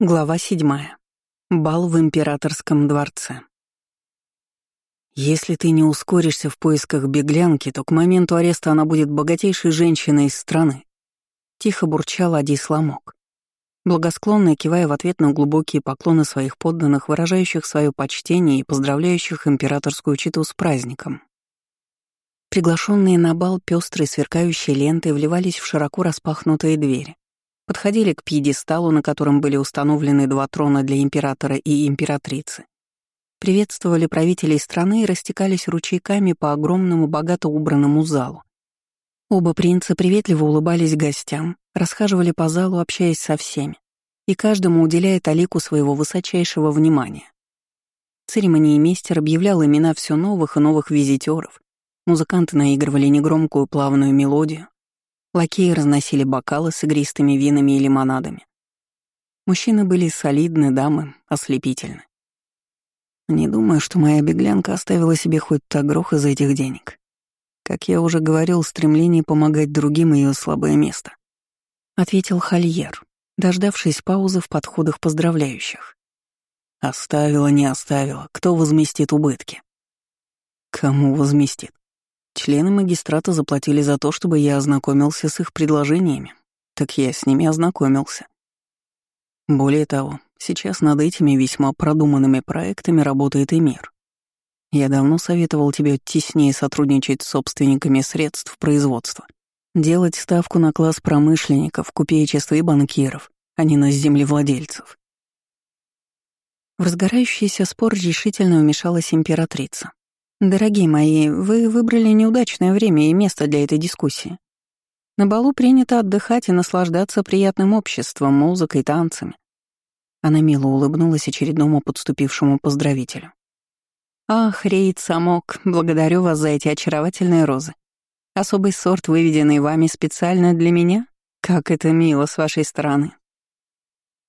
Глава седьмая. Бал в императорском дворце. Если ты не ускоришься в поисках беглянки, то к моменту ареста она будет богатейшей женщиной из страны. Тихо бурчал Ади Сламок, благосклонно кивая в ответ на глубокие поклоны своих подданных, выражающих свое почтение и поздравляющих императорскую читу с праздником. Приглашенные на бал пестрые сверкающие ленты вливались в широко распахнутые двери подходили к пьедесталу, на котором были установлены два трона для императора и императрицы. Приветствовали правителей страны и растекались ручейками по огромному богато убранному залу. Оба принца приветливо улыбались гостям, расхаживали по залу, общаясь со всеми, и каждому уделяя талику своего высочайшего внимания. Церемонии мейстер объявлял имена все новых и новых визитеров. Музыканты наигрывали негромкую плавную мелодию, Лакеи разносили бокалы с игристыми винами и лимонадами. Мужчины были солидны, дамы — ослепительны. Не думаю, что моя беглянка оставила себе хоть грох из этих денег. Как я уже говорил, стремление помогать другим — ее слабое место. Ответил Хольер, дождавшись паузы в подходах поздравляющих. Оставила, не оставила, кто возместит убытки? Кому возместит? Члены магистрата заплатили за то, чтобы я ознакомился с их предложениями. Так я с ними ознакомился. Более того, сейчас над этими весьма продуманными проектами работает и мир. Я давно советовал тебе теснее сотрудничать с собственниками средств производства, делать ставку на класс промышленников, купечества и банкиров, а не на землевладельцев. В разгорающийся спор решительно вмешалась императрица. «Дорогие мои, вы выбрали неудачное время и место для этой дискуссии. На балу принято отдыхать и наслаждаться приятным обществом, музыкой, танцами». Она мило улыбнулась очередному подступившему поздравителю. «Ах, Рейд Самок, благодарю вас за эти очаровательные розы. Особый сорт, выведенный вами специально для меня? Как это мило с вашей стороны».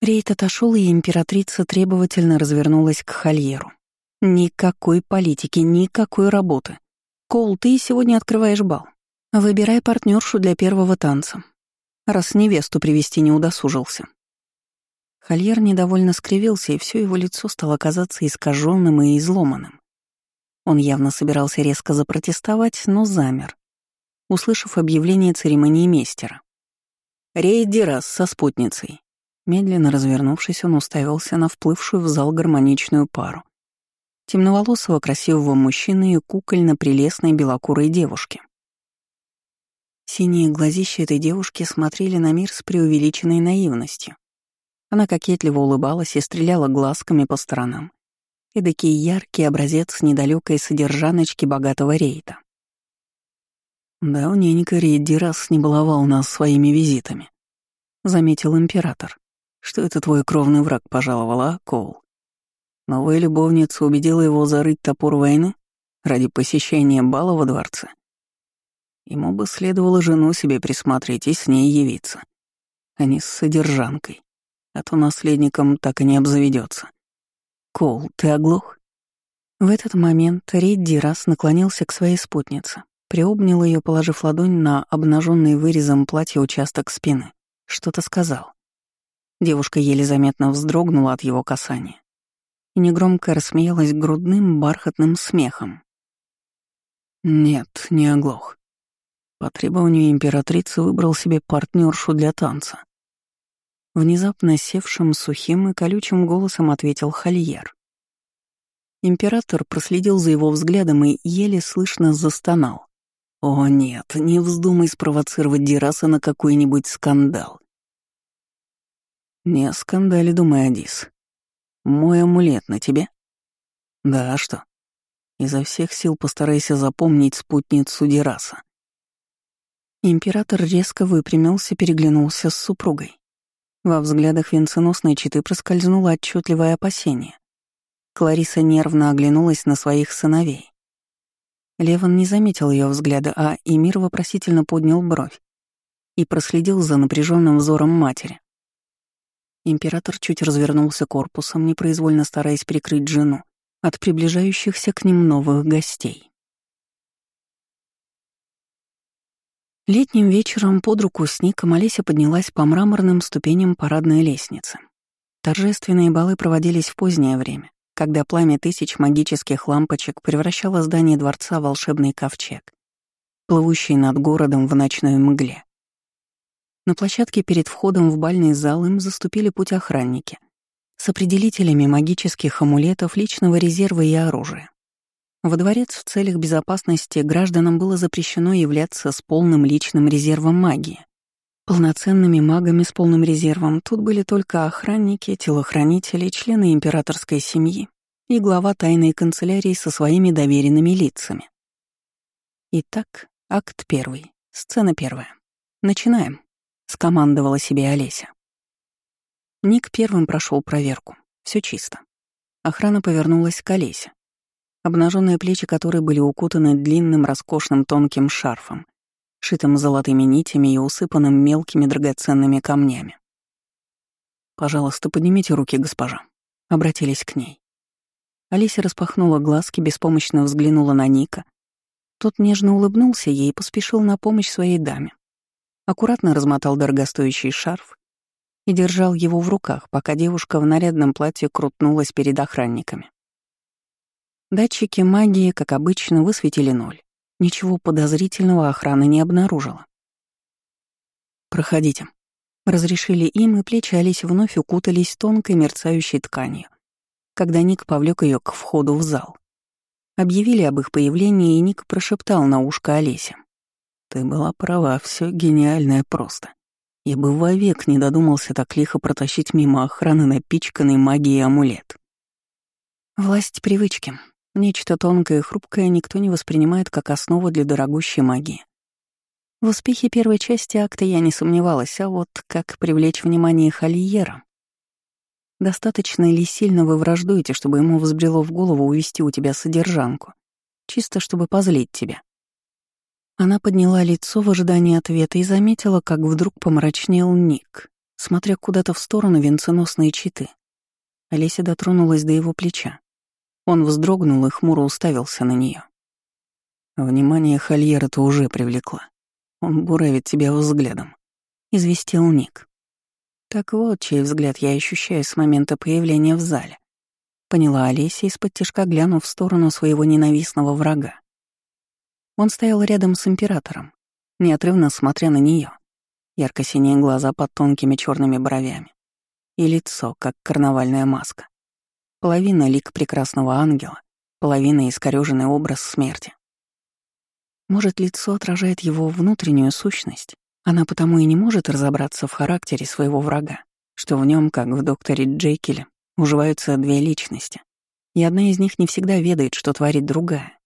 Рейд отошел, и императрица требовательно развернулась к Хольеру. Никакой политики, никакой работы. Кол, ты сегодня открываешь бал. Выбирай партнершу для первого танца. Раз невесту привести не удосужился. Хольер недовольно скривился, и все его лицо стало казаться искаженным и изломанным. Он явно собирался резко запротестовать, но замер, услышав объявление церемонии мейстера. Рейд Дирас со спутницей. Медленно развернувшись, он уставился на вплывшую в зал гармоничную пару темноволосого красивого мужчины и кукольно-прелестной белокурой девушки. Синие глазища этой девушки смотрели на мир с преувеличенной наивностью. Она кокетливо улыбалась и стреляла глазками по сторонам. Эдакий яркий образец недалекой содержаночки богатого рейта. «Давненько Редди раз не баловал нас своими визитами», — заметил император. «Что это твой кровный враг пожаловал, а, Коул?» Новая любовница убедила его зарыть топор войны ради посещения бала во дворце. Ему бы следовало жену себе присмотреть и с ней явиться, а не с содержанкой, а то наследником так и не обзаведется. Кол, ты оглох? В этот момент Редди раз наклонился к своей спутнице, приобнял ее, положив ладонь на обнаженный вырезом платья участок спины. Что-то сказал. Девушка еле заметно вздрогнула от его касания и негромко рассмеялась грудным бархатным смехом. Нет, не оглох. По требованию императрицы выбрал себе партнершу для танца. Внезапно севшим сухим и колючим голосом ответил Хольер. Император проследил за его взглядом и еле слышно застонал. «О нет, не вздумай спровоцировать Дираса на какой-нибудь скандал». «Не скандали, думай, Адис. Мой амулет на тебе? Да, а что? Изо всех сил постарайся запомнить спутницу Дираса. Император резко выпрямился, переглянулся с супругой. Во взглядах венценосной читы проскользнуло отчетливое опасение. Клариса нервно оглянулась на своих сыновей. Леван не заметил ее взгляда, а Эмир вопросительно поднял бровь и проследил за напряженным взором матери. Император чуть развернулся корпусом, непроизвольно стараясь прикрыть жену от приближающихся к ним новых гостей. Летним вечером под руку с Ником Олеся поднялась по мраморным ступеням парадной лестницы. Торжественные балы проводились в позднее время, когда пламя тысяч магических лампочек превращало здание дворца в волшебный ковчег, плывущий над городом в ночной мгле. На площадке перед входом в бальный зал им заступили путь охранники с определителями магических амулетов, личного резерва и оружия. Во дворец в целях безопасности гражданам было запрещено являться с полным личным резервом магии. Полноценными магами с полным резервом тут были только охранники, телохранители, члены императорской семьи и глава тайной канцелярии со своими доверенными лицами. Итак, акт первый, сцена первая. Начинаем. — скомандовала себе Олеся. Ник первым прошел проверку. Все чисто. Охрана повернулась к Олесе, обнаженные плечи которой были укутаны длинным роскошным тонким шарфом, шитым золотыми нитями и усыпанным мелкими драгоценными камнями. «Пожалуйста, поднимите руки, госпожа», — обратились к ней. Олеся распахнула глазки, беспомощно взглянула на Ника. Тот нежно улыбнулся ей и поспешил на помощь своей даме аккуратно размотал дорогостоящий шарф и держал его в руках, пока девушка в нарядном платье крутнулась перед охранниками. Датчики магии, как обычно, высветили ноль. Ничего подозрительного охрана не обнаружила. «Проходите». Разрешили им, и плечи Олеси вновь укутались тонкой мерцающей тканью, когда Ник повлек ее к входу в зал. Объявили об их появлении, и Ник прошептал на ушко Олесе. Ты была права, все гениальное просто. Я бы вовек не додумался так лихо протащить мимо охраны напичканный магией амулет. Власть привычки. Нечто тонкое и хрупкое никто не воспринимает как основу для дорогущей магии. В успехе первой части акта я не сомневалась, а вот как привлечь внимание Хольера? Достаточно ли сильно вы враждуете, чтобы ему взбрело в голову увести у тебя содержанку? Чисто чтобы позлить тебя. Она подняла лицо в ожидании ответа и заметила, как вдруг помрачнел Ник, смотря куда-то в сторону венценосной читы. Олеся дотронулась до его плеча. Он вздрогнул и хмуро уставился на нее. Внимание Хольера ты уже привлекла. Он буравит тебя взглядом. Известил Ник. Так вот, чей взгляд я ощущаю с момента появления в зале. Поняла Олеся из-под тяжка, глянув в сторону своего ненавистного врага. Он стоял рядом с императором, неотрывно смотря на нее. Ярко-синие глаза под тонкими черными бровями. И лицо, как карнавальная маска. Половина лик прекрасного ангела, половина искорёженный образ смерти. Может, лицо отражает его внутреннюю сущность? Она потому и не может разобраться в характере своего врага, что в нем, как в докторе Джейкеле, уживаются две личности, и одна из них не всегда ведает, что творит другая.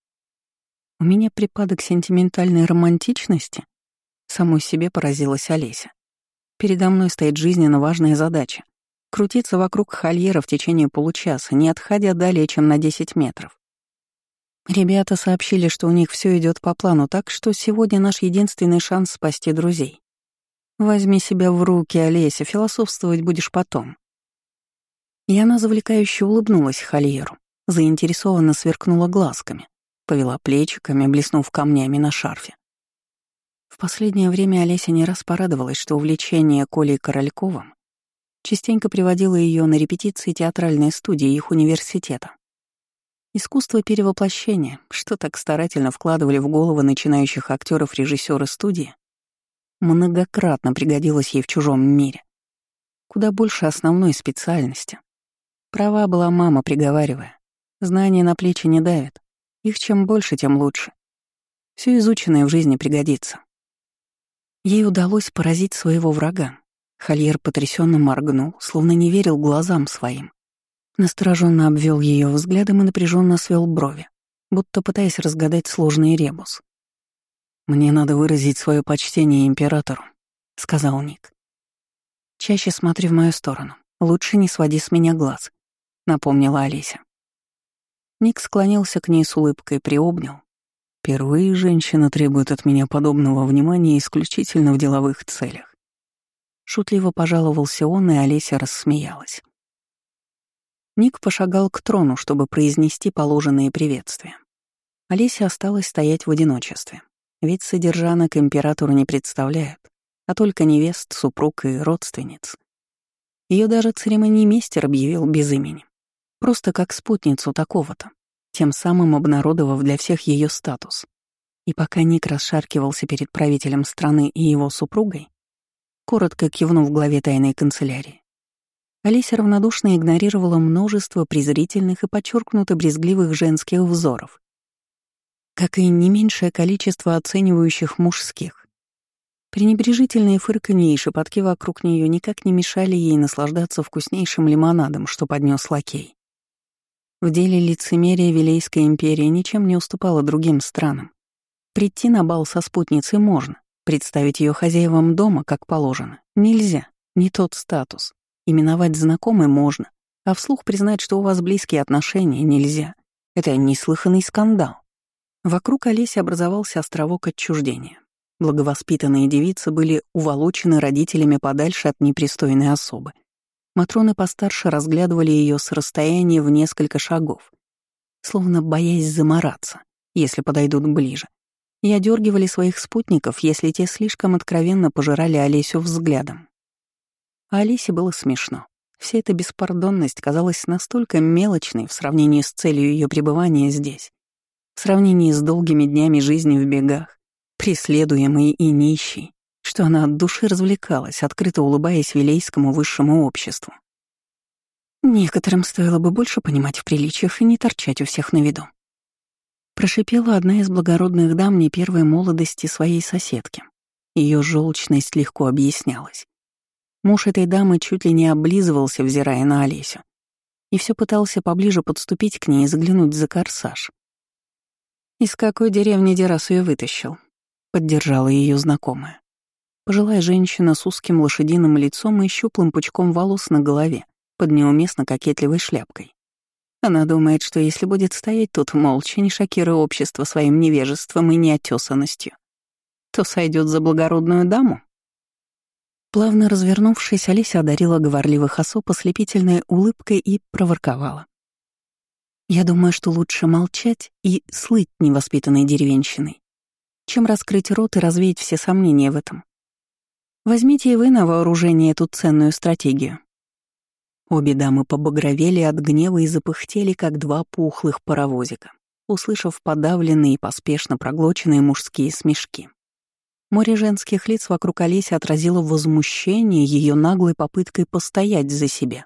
У меня припадок сентиментальной романтичности? Самой себе поразилась Олеся. Передо мной стоит жизненно важная задача — крутиться вокруг хольера в течение получаса, не отходя далее, чем на 10 метров. Ребята сообщили, что у них все идет по плану, так что сегодня наш единственный шанс спасти друзей. Возьми себя в руки, Олеся, философствовать будешь потом. И она завлекающе улыбнулась Хольеру, заинтересованно сверкнула глазками повела плечиками, блеснув камнями на шарфе. В последнее время Олеся не раз порадовалась, что увлечение Колей Корольковым частенько приводило ее на репетиции театральной студии их университета. Искусство перевоплощения, что так старательно вкладывали в головы начинающих актеров режиссеры студии, многократно пригодилось ей в чужом мире. Куда больше основной специальности. Права была мама, приговаривая. Знания на плечи не давят, их чем больше, тем лучше. Все изученное в жизни пригодится. Ей удалось поразить своего врага. Хольер потрясенно моргнул, словно не верил глазам своим. Настороженно обвел ее взглядом и напряженно свел брови, будто пытаясь разгадать сложный ребус. «Мне надо выразить свое почтение императору», — сказал Ник. «Чаще смотри в мою сторону. Лучше не своди с меня глаз», — напомнила Олеся. Ник склонился к ней с улыбкой, приобнял. «Впервые женщина требует от меня подобного внимания исключительно в деловых целях». Шутливо пожаловался он, и Олеся рассмеялась. Ник пошагал к трону, чтобы произнести положенные приветствия. Олеся осталась стоять в одиночестве, ведь содержанок императору не представляют, а только невест, супруг и родственниц. Ее даже церемониймейстер объявил без имени. Просто как спутницу такого-то, тем самым обнародовав для всех ее статус. И пока Ник расшаркивался перед правителем страны и его супругой, коротко кивнув главе тайной канцелярии, Алися равнодушно игнорировала множество презрительных и подчеркнуто брезгливых женских взоров, как и не меньшее количество оценивающих мужских. Пренебрежительные фырканье и шепотки вокруг нее никак не мешали ей наслаждаться вкуснейшим лимонадом, что поднес лакей. В деле лицемерия Вилейская империя ничем не уступала другим странам. Прийти на бал со спутницей можно, представить ее хозяевам дома, как положено, нельзя, не тот статус. Именовать знакомой можно, а вслух признать, что у вас близкие отношения, нельзя. Это неслыханный скандал. Вокруг Олеси образовался островок отчуждения. Благовоспитанные девицы были уволочены родителями подальше от непристойной особы. Матроны постарше разглядывали ее с расстояния в несколько шагов, словно боясь замораться, если подойдут ближе, и одергивали своих спутников, если те слишком откровенно пожирали Олесю взглядом. А Алисе было смешно. Вся эта беспардонность казалась настолько мелочной в сравнении с целью ее пребывания здесь, в сравнении с долгими днями жизни в бегах, преследуемый и нищий, что она от души развлекалась, открыто улыбаясь вилейскому высшему обществу. Некоторым стоило бы больше понимать в приличиях и не торчать у всех на виду. Прошипела одна из благородных дам не первой молодости своей соседки. Ее желчность легко объяснялась. Муж этой дамы чуть ли не облизывался, взирая на Олесю, и все пытался поближе подступить к ней и заглянуть за корсаж. «Из какой деревни Дерас ее вытащил?» — поддержала ее знакомая. Пожилая женщина с узким лошадиным лицом и щуплым пучком волос на голове под неуместно кокетливой шляпкой. Она думает, что если будет стоять тут молча, не шокируя общество своим невежеством и неотесанностью, то сойдет за благородную даму. Плавно развернувшись, Олеся одарила говорливых особ ослепительной улыбкой и проворковала. «Я думаю, что лучше молчать и слыть невоспитанной деревенщиной, чем раскрыть рот и развеять все сомнения в этом. Возьмите и вы на вооружение эту ценную стратегию. Обе дамы побагровели от гнева и запыхтели, как два пухлых паровозика, услышав подавленные и поспешно проглоченные мужские смешки. Море женских лиц вокруг Олеси отразило возмущение ее наглой попыткой постоять за себя.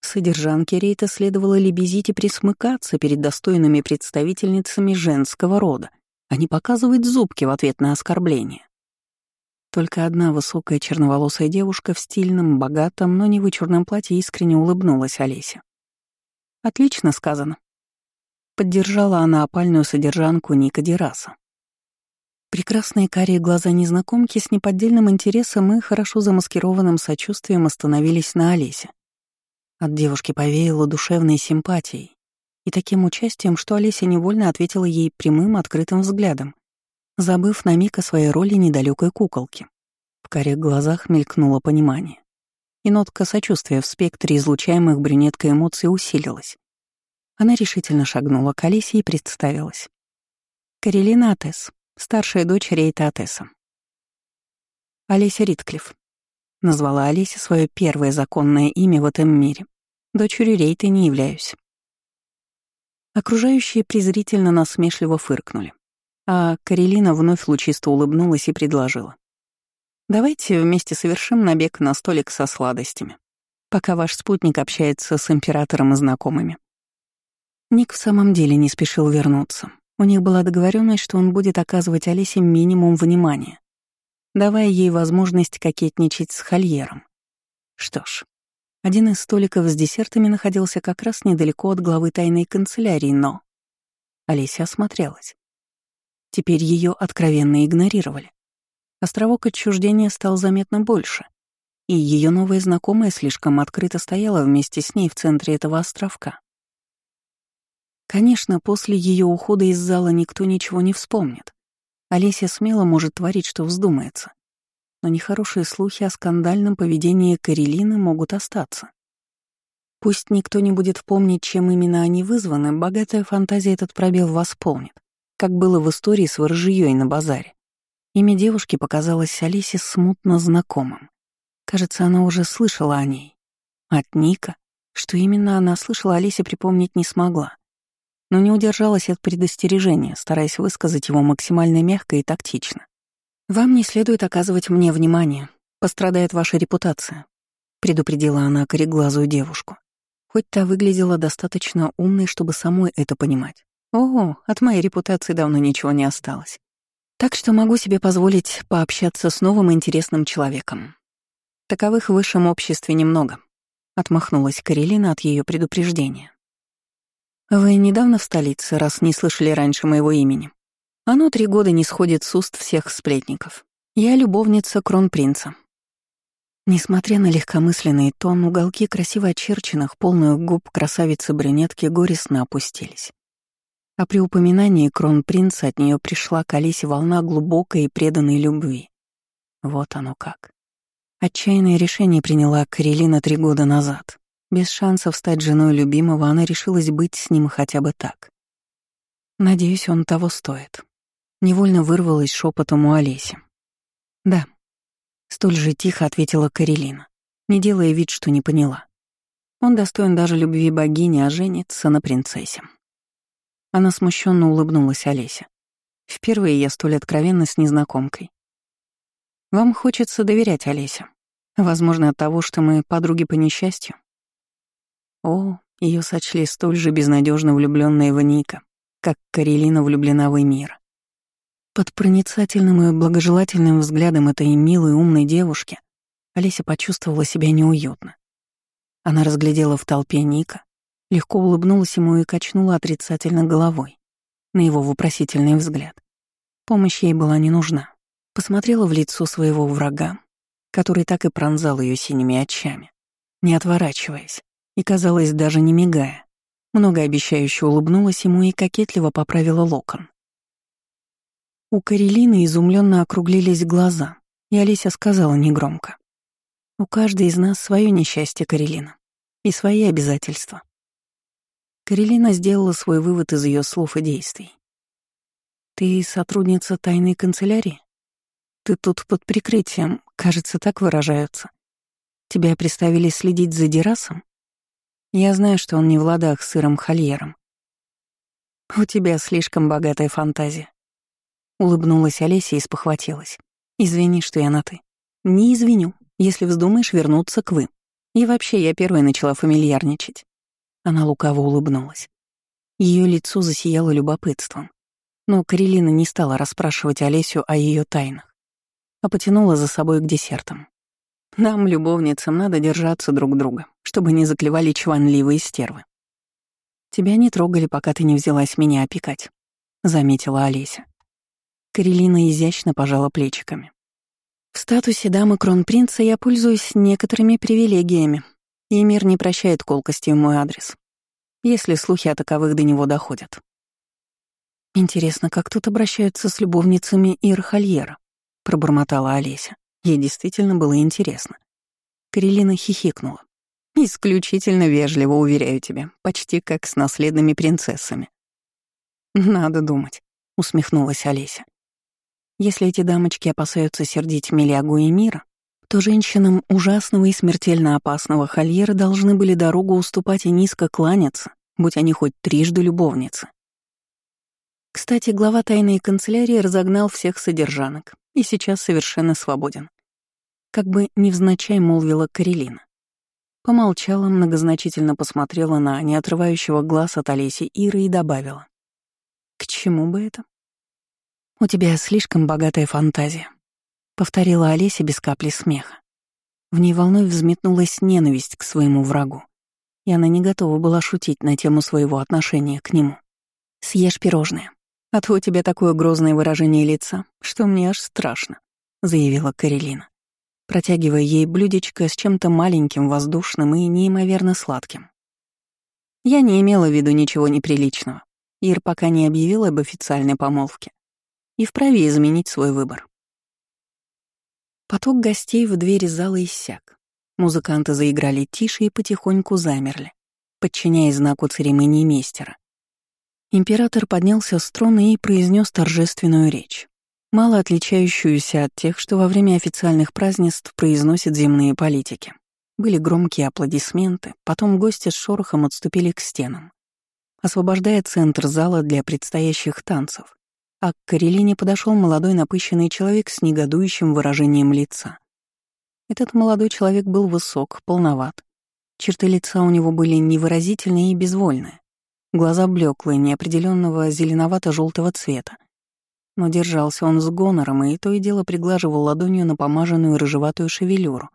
Содержанке Рейта следовало лебезить и присмыкаться перед достойными представительницами женского рода, а не показывать зубки в ответ на оскорбление. Только одна высокая черноволосая девушка в стильном, богатом, но не вычурном платье искренне улыбнулась Олесе. «Отлично сказано». Поддержала она опальную содержанку Ника Дераса. Прекрасные карие глаза незнакомки с неподдельным интересом и хорошо замаскированным сочувствием остановились на Олесе. От девушки повеяло душевной симпатией, и таким участием, что Олеся невольно ответила ей прямым, открытым взглядом, забыв на миг о своей роли недалекой куколки. В карих глазах мелькнуло понимание. И нотка сочувствия в спектре излучаемых брюнеткой эмоций усилилась. Она решительно шагнула к Олесе и представилась. «Карелина Атес, старшая дочь Рейта Атеса». «Олеся Ритклифф», — назвала Олеся свое первое законное имя в этом мире. «Дочерью Рейта не являюсь». Окружающие презрительно насмешливо фыркнули. А Карелина вновь лучисто улыбнулась и предложила. «Давайте вместе совершим набег на столик со сладостями, пока ваш спутник общается с императором и знакомыми». Ник в самом деле не спешил вернуться. У них была договоренность, что он будет оказывать Олесе минимум внимания, давая ей возможность кокетничать с Хольером. Что ж, один из столиков с десертами находился как раз недалеко от главы тайной канцелярии, но... Олеся осмотрелась. Теперь ее откровенно игнорировали. Островок отчуждения стал заметно больше, и ее новая знакомая слишком открыто стояла вместе с ней в центре этого островка. Конечно, после ее ухода из зала никто ничего не вспомнит. Олеся смело может творить, что вздумается но нехорошие слухи о скандальном поведении Карелины могут остаться. Пусть никто не будет помнить, чем именно они вызваны, богатая фантазия этот пробел восполнит, как было в истории с ворожьей на базаре. Имя девушки показалось Алисе смутно знакомым. Кажется, она уже слышала о ней. От Ника? Что именно она слышала, Алисе припомнить не смогла. Но не удержалась от предостережения, стараясь высказать его максимально мягко и тактично. «Вам не следует оказывать мне внимание. Пострадает ваша репутация», — предупредила она кореглазую девушку. Хоть та выглядела достаточно умной, чтобы самой это понимать. О, от моей репутации давно ничего не осталось. Так что могу себе позволить пообщаться с новым интересным человеком. Таковых в высшем обществе немного. Отмахнулась Карелина от ее предупреждения. «Вы недавно в столице, раз не слышали раньше моего имени. Оно три года не сходит с уст всех сплетников. Я любовница кронпринца». Несмотря на легкомысленный тон, уголки красиво очерченных, полных губ красавицы-брюнетки горестно опустились. А при упоминании кронпринца от нее пришла к Алисе волна глубокой и преданной любви. Вот оно как. Отчаянное решение приняла Карелина три года назад. Без шансов стать женой любимого, она решилась быть с ним хотя бы так. Надеюсь, он того стоит. Невольно вырвалась шепотом у Олеси. «Да», — столь же тихо ответила Карелина, не делая вид, что не поняла. Он достоин даже любви богини, а женится на принцессе. Она смущенно улыбнулась Олесе. Впервые я столь откровенна с незнакомкой. Вам хочется доверять Олесе. Возможно, от того, что мы подруги по несчастью. О, ее сочли столь же безнадежно влюбленная в Ника, как Карелина влюблена в Эмира. Под проницательным и благожелательным взглядом этой милой умной девушки Олеся почувствовала себя неуютно. Она разглядела в толпе Ника, легко улыбнулась ему и качнула отрицательно головой на его вопросительный взгляд. Помощь ей была не нужна. Посмотрела в лицо своего врага, который так и пронзал ее синими очами, не отворачиваясь и, казалось, даже не мигая. Многообещающе улыбнулась ему и кокетливо поправила локон. У Карелины изумленно округлились глаза, и Олеся сказала негромко. «У каждой из нас свое несчастье, Карелина, и свои обязательства». Карелина сделала свой вывод из ее слов и действий. «Ты сотрудница тайной канцелярии? Ты тут под прикрытием, кажется, так выражаются. Тебя приставили следить за Дерасом? Я знаю, что он не в ладах с сыром Хольером. У тебя слишком богатая фантазия. Улыбнулась Олеся и спохватилась. Извини, что я на «ты». Не извиню, если вздумаешь вернуться к «вы». И вообще, я первая начала фамильярничать. Она лукаво улыбнулась. Ее лицо засияло любопытством. Но Карелина не стала расспрашивать Олесю о ее тайнах, а потянула за собой к десертам. Нам, любовницам, надо держаться друг друга, чтобы не заклевали чванливые стервы. Тебя не трогали, пока ты не взялась меня опекать, — заметила Олеся. Карелина изящно пожала плечиками. В статусе дамы кронпринца я пользуюсь некоторыми привилегиями, и мир не прощает колкости в мой адрес, если слухи о таковых до него доходят. «Интересно, как тут обращаются с любовницами Ирхальера?» — пробормотала Олеся. Ей действительно было интересно. Карелина хихикнула. «Исключительно вежливо, уверяю тебя, почти как с наследными принцессами». «Надо думать», — усмехнулась Олеся. «Если эти дамочки опасаются сердить Мелягу и Мира, то женщинам ужасного и смертельно опасного Хольера должны были дорогу уступать и низко кланяться, будь они хоть трижды любовницы. Кстати, глава тайной канцелярии разогнал всех содержанок и сейчас совершенно свободен. Как бы невзначай молвила Карелина. Помолчала, многозначительно посмотрела на неотрывающего глаз от Олеси Иры и добавила. «К чему бы это?» «У тебя слишком богатая фантазия», повторила Олеся без капли смеха. В ней волной взметнулась ненависть к своему врагу, и она не готова была шутить на тему своего отношения к нему. «Съешь пирожное, а то у тебя такое грозное выражение лица, что мне аж страшно», — заявила Карелина, протягивая ей блюдечко с чем-то маленьким, воздушным и неимоверно сладким. Я не имела в виду ничего неприличного. Ир пока не объявила об официальной помолвке и вправе изменить свой выбор. Поток гостей в двери зала иссяк. Музыканты заиграли тише и потихоньку замерли, подчиняясь знаку церемонии мейстера. Император поднялся с трона и произнес торжественную речь, мало отличающуюся от тех, что во время официальных празднеств произносят земные политики. Были громкие аплодисменты, потом гости с шорохом отступили к стенам, освобождая центр зала для предстоящих танцев, а к Карелине подошел молодой напыщенный человек с негодующим выражением лица. Этот молодой человек был высок, полноват. Черты лица у него были невыразительные и безвольные. Глаза блеклые, неопределенного зеленовато-желтого цвета. Но держался он с гонором и то и дело приглаживал ладонью на помаженную рыжеватую шевелюру,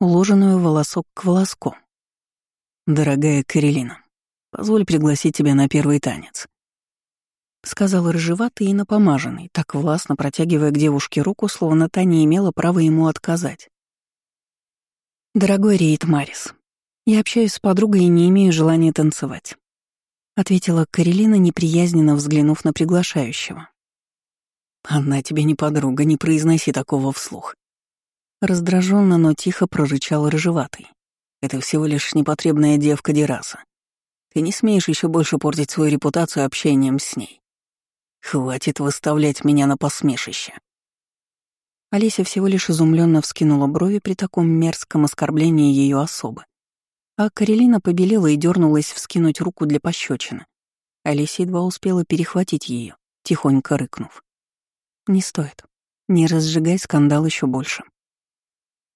уложенную волосок к волоску. «Дорогая Карелина, позволь пригласить тебя на первый танец», — сказал рыжеватый и напомаженный, так властно протягивая к девушке руку, словно та не имела права ему отказать. «Дорогой Рейд Марис, я общаюсь с подругой и не имею желания танцевать», — ответила Карелина, неприязненно взглянув на приглашающего. «Она тебе не подруга, не произноси такого вслух», Раздраженно, но тихо прорычал рыжеватый. «Это всего лишь непотребная девка Дераса. Ты не смеешь еще больше портить свою репутацию общением с ней. Хватит выставлять меня на посмешище». Олеся всего лишь изумленно вскинула брови при таком мерзком оскорблении ее особы. А Карелина побелела и дернулась вскинуть руку для пощечины. Олеся едва успела перехватить ее, тихонько рыкнув. «Не стоит. Не разжигай скандал еще больше.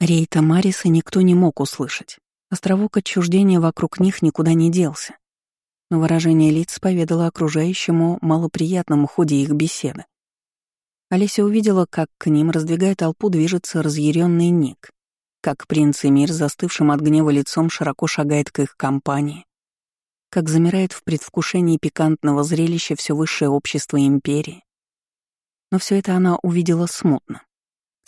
Рейта Мариса никто не мог услышать. Островок отчуждения вокруг них никуда не делся. Но выражение лиц поведало окружающему малоприятному ходе их беседы. Олеся увидела, как к ним, раздвигая толпу, движется разъяренный Ник, как принц Эмир, застывшим от гнева лицом, широко шагает к их компании, как замирает в предвкушении пикантного зрелища все высшее общество империи. Но все это она увидела смутно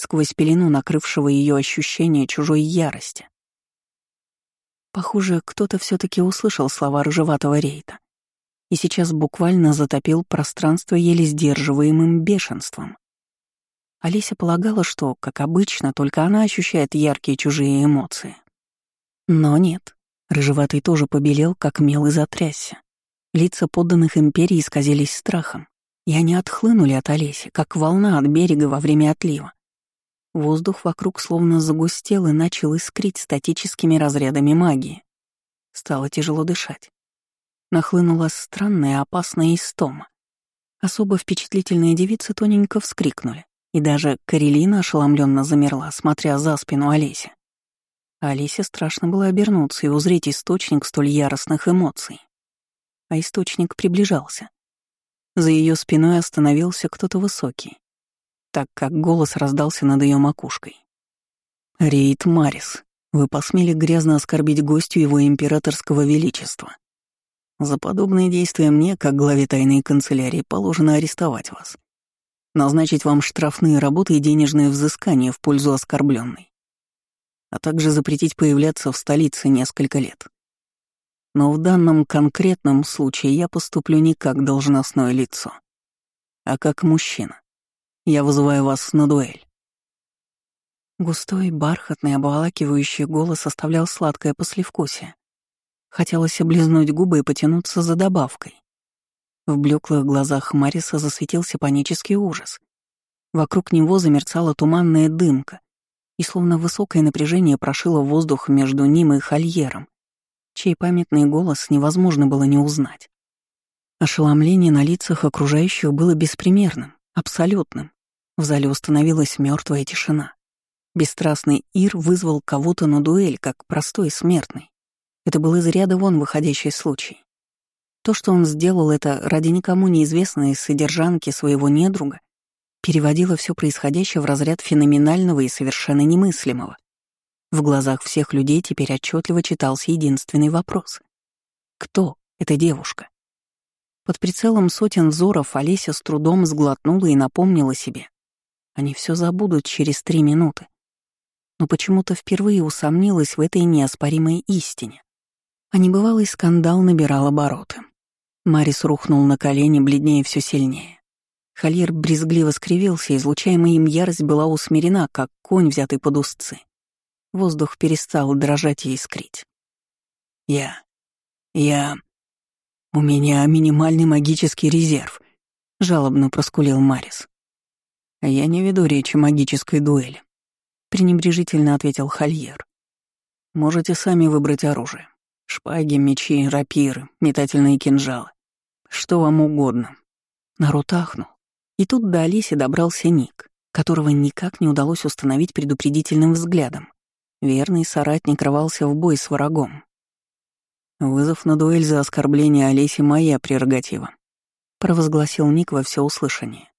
сквозь пелену накрывшего ее ощущение чужой ярости. Похоже, кто-то все таки услышал слова рыжеватого рейта и сейчас буквально затопил пространство еле сдерживаемым бешенством. Олеся полагала, что, как обычно, только она ощущает яркие чужие эмоции. Но нет, рыжеватый тоже побелел, как мел и затрясся. Лица подданных империи исказились страхом, и они отхлынули от Олеси, как волна от берега во время отлива. Воздух вокруг словно загустел и начал искрить статическими разрядами магии. Стало тяжело дышать. Нахлынула странная опасная истома. Особо впечатлительные девицы тоненько вскрикнули, и даже Карелина ошеломленно замерла, смотря за спину Олеси. Олесе страшно было обернуться и узреть источник столь яростных эмоций. А источник приближался. За ее спиной остановился кто-то высокий, так как голос раздался над ее макушкой. «Рейд Марис, вы посмели грязно оскорбить гостю его императорского величества. За подобные действия мне, как главе тайной канцелярии, положено арестовать вас, назначить вам штрафные работы и денежные взыскания в пользу оскорбленной, а также запретить появляться в столице несколько лет. Но в данном конкретном случае я поступлю не как должностное лицо, а как мужчина, я вызываю вас на дуэль». Густой, бархатный, обволакивающий голос оставлял сладкое послевкусие. Хотелось облизнуть губы и потянуться за добавкой. В блеклых глазах Мариса засветился панический ужас. Вокруг него замерцала туманная дымка, и словно высокое напряжение прошило воздух между ним и Хольером, чей памятный голос невозможно было не узнать. Ошеломление на лицах окружающих было беспримерным. Абсолютным. В зале установилась мертвая тишина. Бесстрастный Ир вызвал кого-то на дуэль, как простой смертный. Это был из ряда вон выходящий случай. То, что он сделал это ради никому неизвестной содержанки своего недруга, переводило все происходящее в разряд феноменального и совершенно немыслимого. В глазах всех людей теперь отчетливо читался единственный вопрос. Кто эта девушка? Под прицелом сотен взоров Олеся с трудом сглотнула и напомнила себе. Они все забудут через три минуты. Но почему-то впервые усомнилась в этой неоспоримой истине. А небывалый скандал набирал обороты. Марис рухнул на колени, бледнее все сильнее. Хольер брезгливо скривился, излучаемая им ярость была усмирена, как конь, взятый под узцы. Воздух перестал дрожать и искрить. «Я... я...» «У меня минимальный магический резерв», — жалобно проскулил Марис. «Я не веду речи магической дуэли», — пренебрежительно ответил Хольер. Можете сами выбрать оружие. Шпаги, мечи, рапиры, метательные кинжалы. Что вам угодно. Народ ахнул. И тут до Алиси добрался Ник, которого никак не удалось установить предупредительным взглядом. Верный соратник рвался в бой с врагом. Вызов на дуэль за оскорбление Олеси — моя прерогатива. Провозгласил Ник во всеуслышание.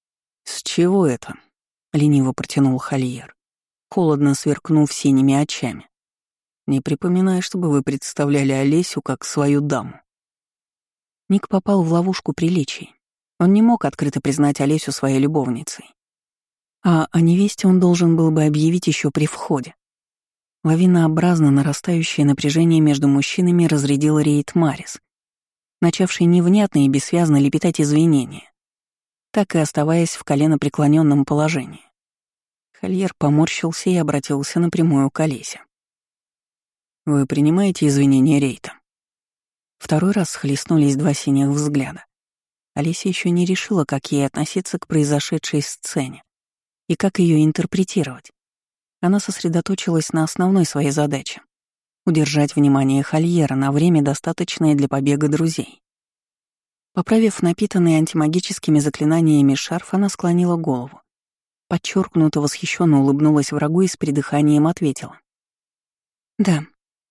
«С чего это?» — лениво протянул Хольер, холодно сверкнув синими очами. «Не припоминаю, чтобы вы представляли Олесю как свою даму». Ник попал в ловушку приличий. Он не мог открыто признать Олесю своей любовницей. А о невесте он должен был бы объявить еще при входе. Лавинообразно нарастающее напряжение между мужчинами разрядил рейд Марис, начавший невнятно и бессвязно лепетать извинения, так и оставаясь в коленопреклоненном положении. Хольер поморщился и обратился напрямую к Олесе. «Вы принимаете извинения Рейта?» Второй раз схлестнулись два синих взгляда. Олеся еще не решила, как ей относиться к произошедшей сцене и как ее интерпретировать. Она сосредоточилась на основной своей задаче — удержать внимание Хольера на время, достаточное для побега друзей. Поправив напитанный антимагическими заклинаниями шарф, она склонила голову. Подчеркнуто восхищенно улыбнулась врагу и с придыханием ответила. «Да,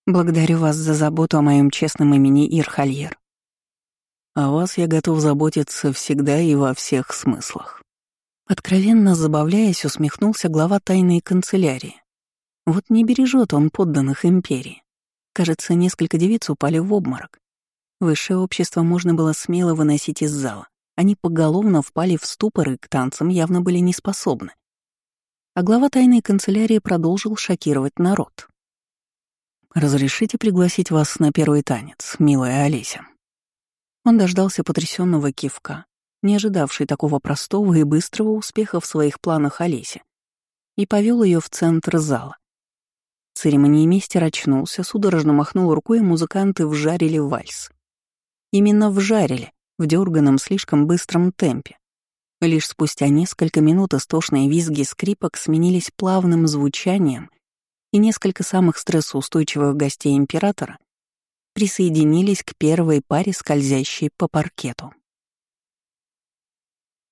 благодарю вас за заботу о моем честном имени Ирхальер. О вас я готов заботиться всегда и во всех смыслах». Откровенно забавляясь, усмехнулся глава тайной канцелярии. Вот не бережет он подданных империи. Кажется, несколько девиц упали в обморок. Высшее общество можно было смело выносить из зала. Они поголовно впали в ступор и к танцам явно были не способны. А глава тайной канцелярии продолжил шокировать народ. «Разрешите пригласить вас на первый танец, милая Олеся?» Он дождался потрясенного кивка, не ожидавший такого простого и быстрого успеха в своих планах Олесе, и повел ее в центр зала. Церемониймейстер очнулся, судорожно махнул рукой, и музыканты вжарили вальс. Именно вжарили, в дерганом слишком быстром темпе. Лишь спустя несколько минут истошные визги скрипок сменились плавным звучанием, и несколько самых стрессоустойчивых гостей императора присоединились к первой паре, скользящей по паркету.